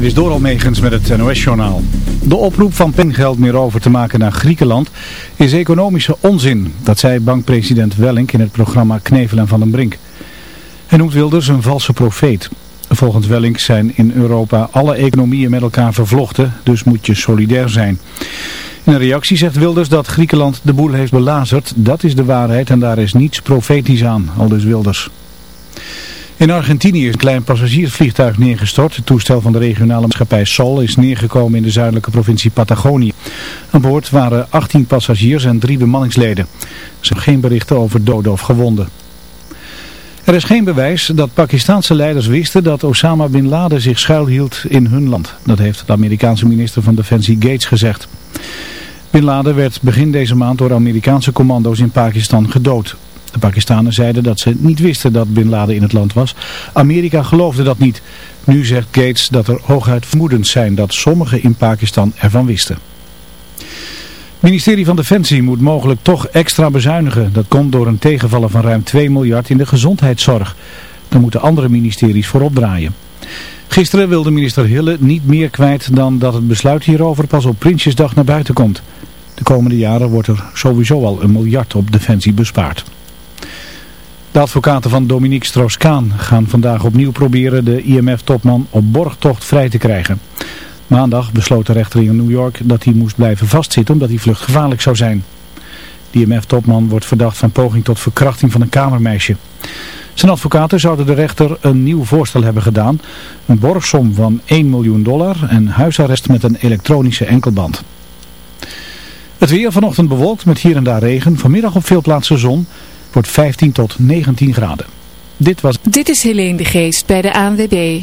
Dit is door Almegens met het NOS-journaal. De oproep van pengeld meer over te maken naar Griekenland is economische onzin. Dat zei bankpresident Wellink in het programma Knevel en Van den Brink. Hij noemt Wilders een valse profeet. Volgens Wellink zijn in Europa alle economieën met elkaar vervlochten, dus moet je solidair zijn. In een reactie zegt Wilders dat Griekenland de boel heeft belazerd. Dat is de waarheid en daar is niets profetisch aan, aldus Wilders. In Argentinië is een klein passagiersvliegtuig neergestort. Het toestel van de regionale maatschappij Sol is neergekomen in de zuidelijke provincie Patagonië. Aan boord waren 18 passagiers en drie bemanningsleden. Er zijn geen berichten over doden of gewonden. Er is geen bewijs dat Pakistanse leiders wisten dat Osama Bin Laden zich schuilhield in hun land. Dat heeft de Amerikaanse minister van Defensie Gates gezegd. Bin Laden werd begin deze maand door Amerikaanse commando's in Pakistan gedood. De Pakistanen zeiden dat ze niet wisten dat Bin Laden in het land was. Amerika geloofde dat niet. Nu zegt Gates dat er hooguit vermoedens zijn dat sommigen in Pakistan ervan wisten. Het ministerie van Defensie moet mogelijk toch extra bezuinigen. Dat komt door een tegenvallen van ruim 2 miljard in de gezondheidszorg. Daar moeten andere ministeries voor opdraaien. Gisteren wilde minister Hille niet meer kwijt dan dat het besluit hierover pas op Prinsjesdag naar buiten komt. De komende jaren wordt er sowieso al een miljard op Defensie bespaard. De advocaten van Dominique Strauss-Kaan gaan vandaag opnieuw proberen de IMF-topman op borgtocht vrij te krijgen. Maandag besloot de rechter in New York dat hij moest blijven vastzitten omdat hij vluchtgevaarlijk zou zijn. De IMF-topman wordt verdacht van poging tot verkrachting van een kamermeisje. Zijn advocaten zouden de rechter een nieuw voorstel hebben gedaan. Een borgsom van 1 miljoen dollar en huisarrest met een elektronische enkelband. Het weer vanochtend bewolkt met hier en daar regen. Vanmiddag op veel plaatsen zon wordt 15 tot 19 graden. Dit was... Dit is Helene de Geest bij de ANWB.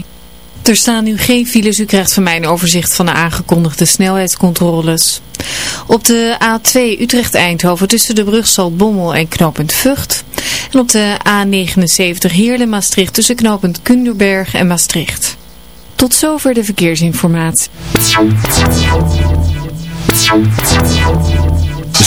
Er staan nu geen files. U krijgt van mij een overzicht van de aangekondigde snelheidscontroles. Op de A2 Utrecht-Eindhoven tussen de brug Zaltbommel en knooppunt Vught. En op de A79 Heerlen-Maastricht tussen knooppunt Kunderberg en Maastricht. Tot zover de verkeersinformatie.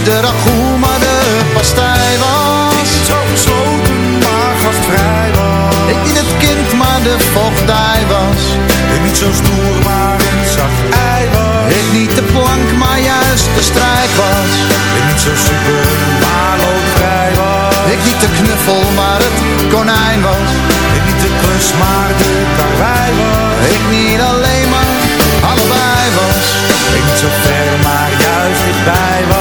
niet de ragout, maar de pastij was. Ik niet zo gesloten, maar gastvrij was. Ik niet het kind, maar de vochtdij was. Ik niet zo stoer, maar een zacht ei was. Ik niet de plank, maar juist de strijk was. Ik niet zo super, maar loodvrij was. Ik niet de knuffel, maar het konijn was. Ik niet de klus, maar de karwei was. Ik niet alleen, maar allebei was. Ik niet zo ver, maar juist dichtbij was.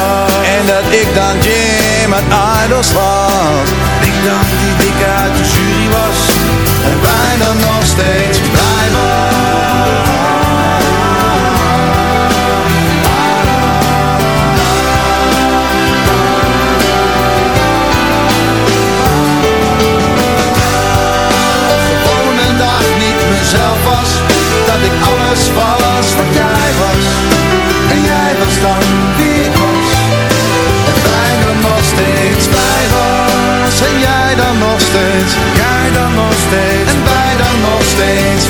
Dat ik dan Jim uit Idols was. Ik dan die dikke uit de jury was. En bijna nog steeds blij was. Mezelf was Dat ik alles was steeds. En wij dan nog steeds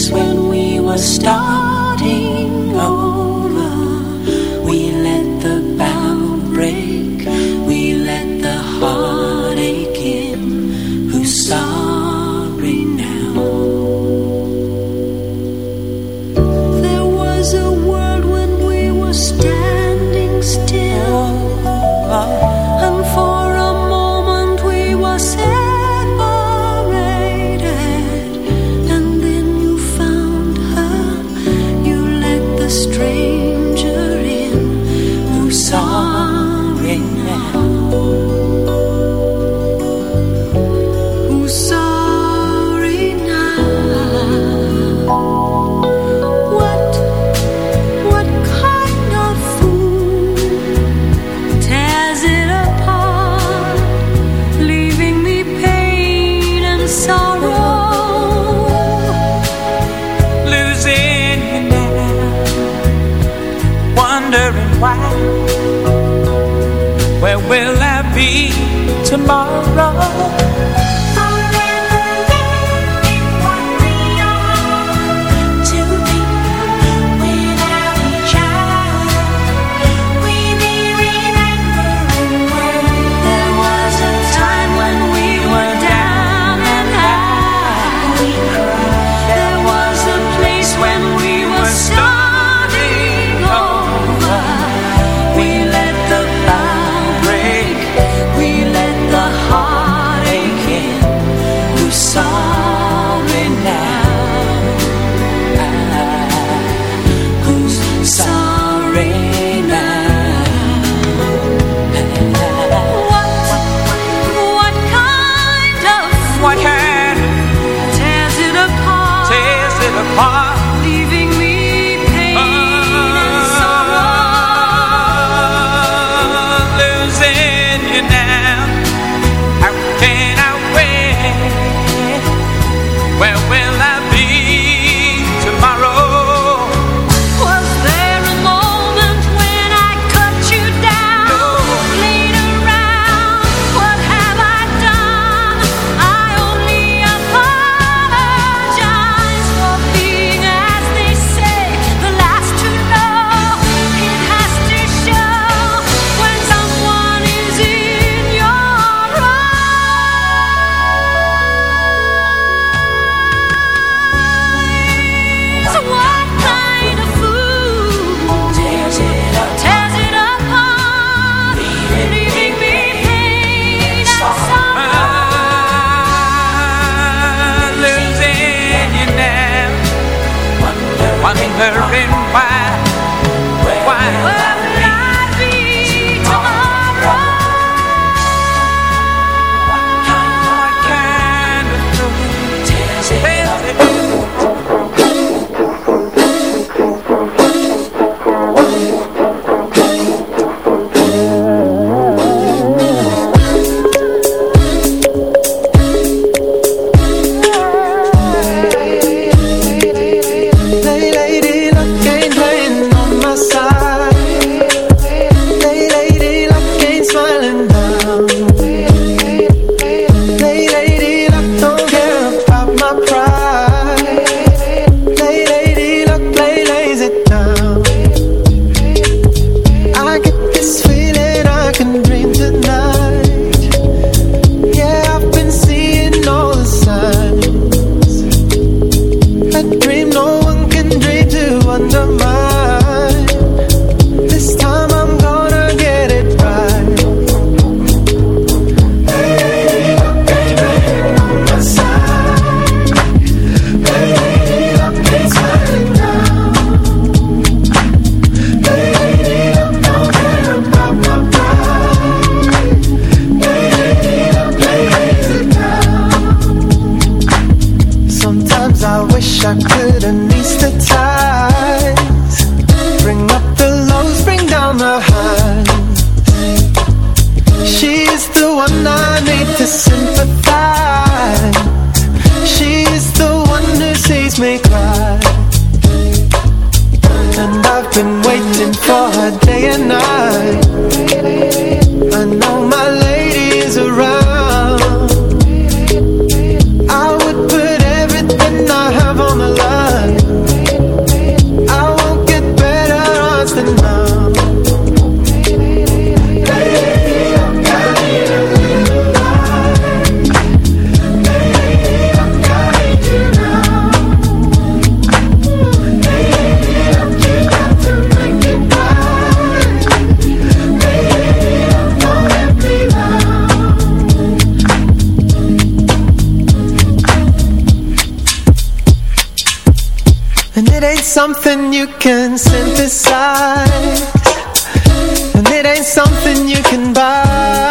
place when we were starting. Something you can buy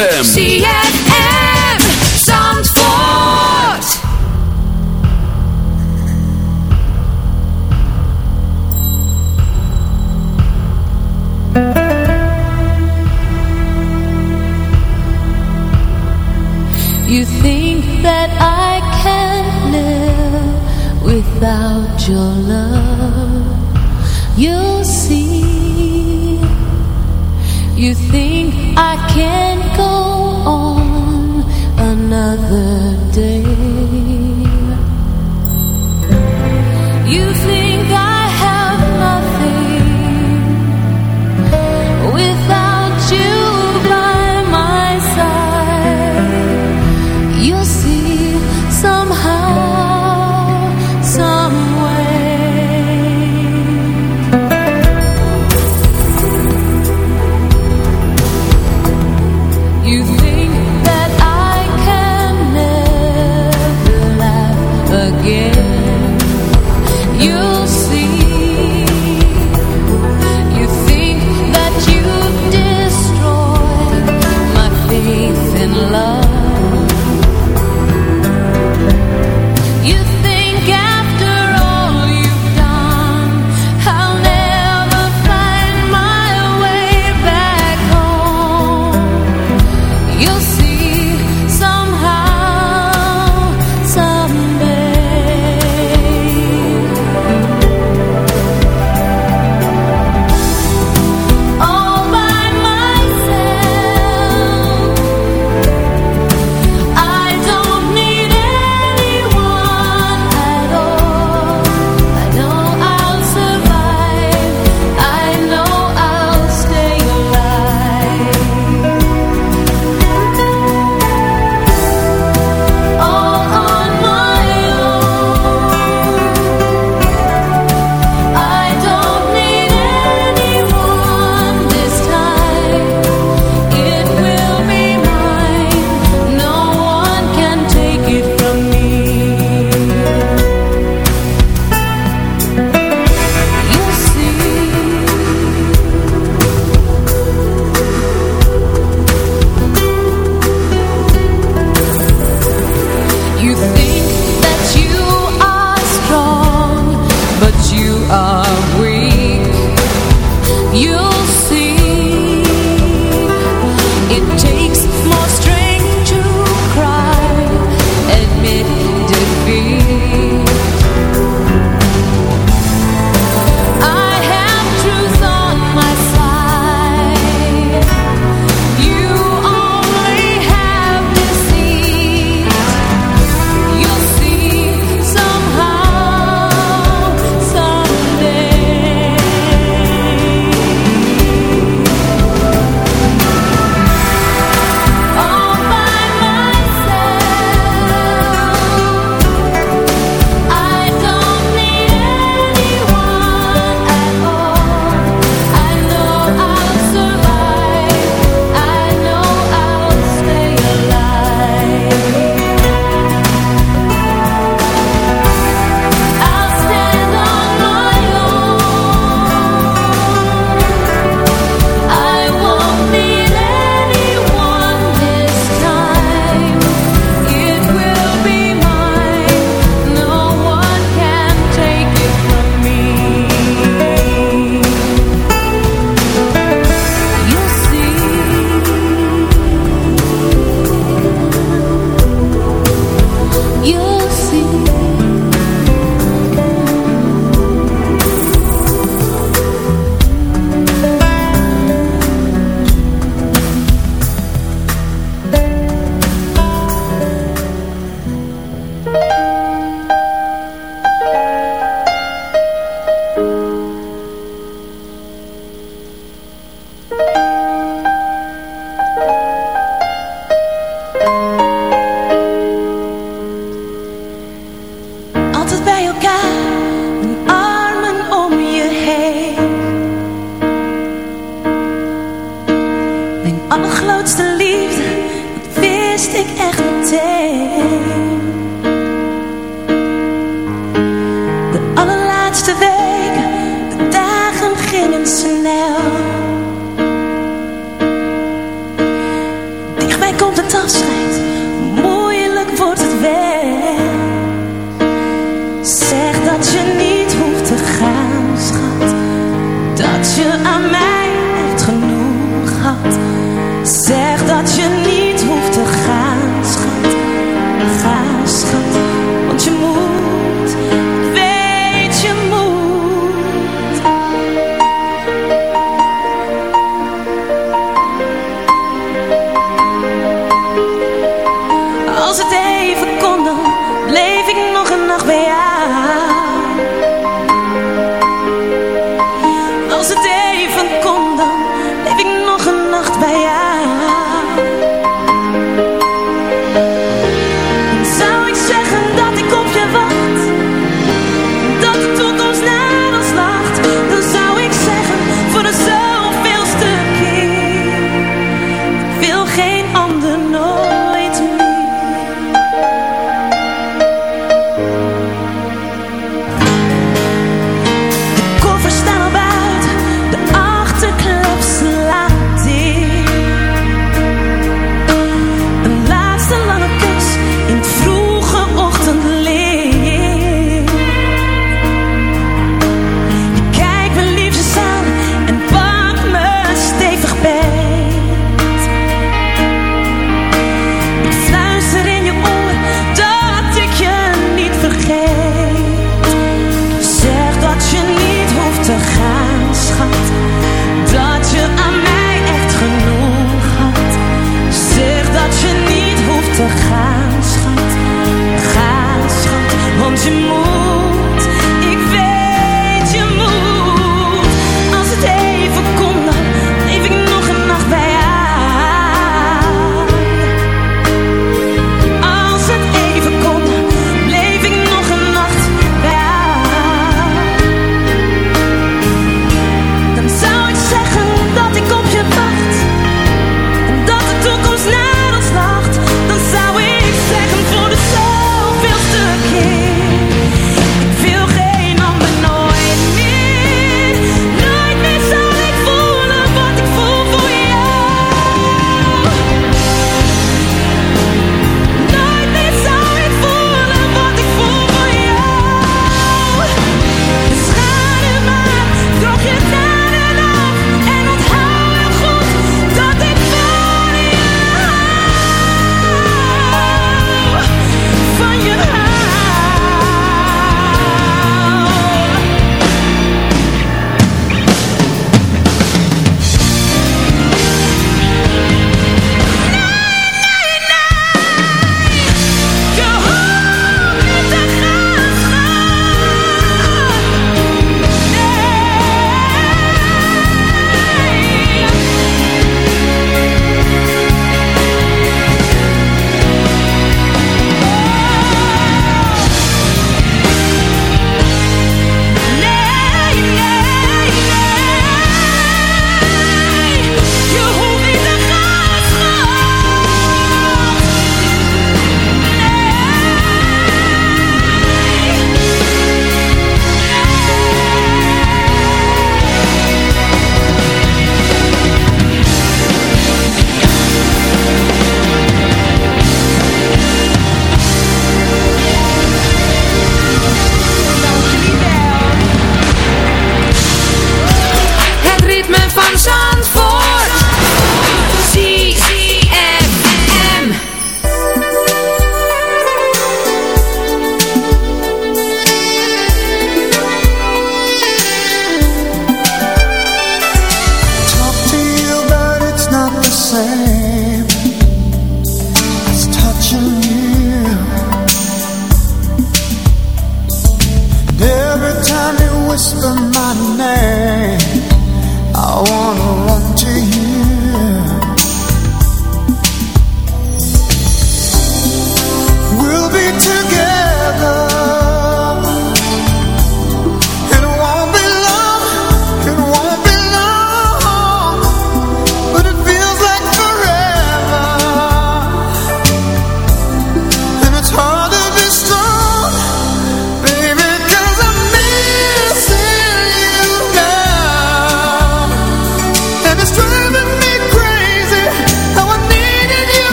ZFM.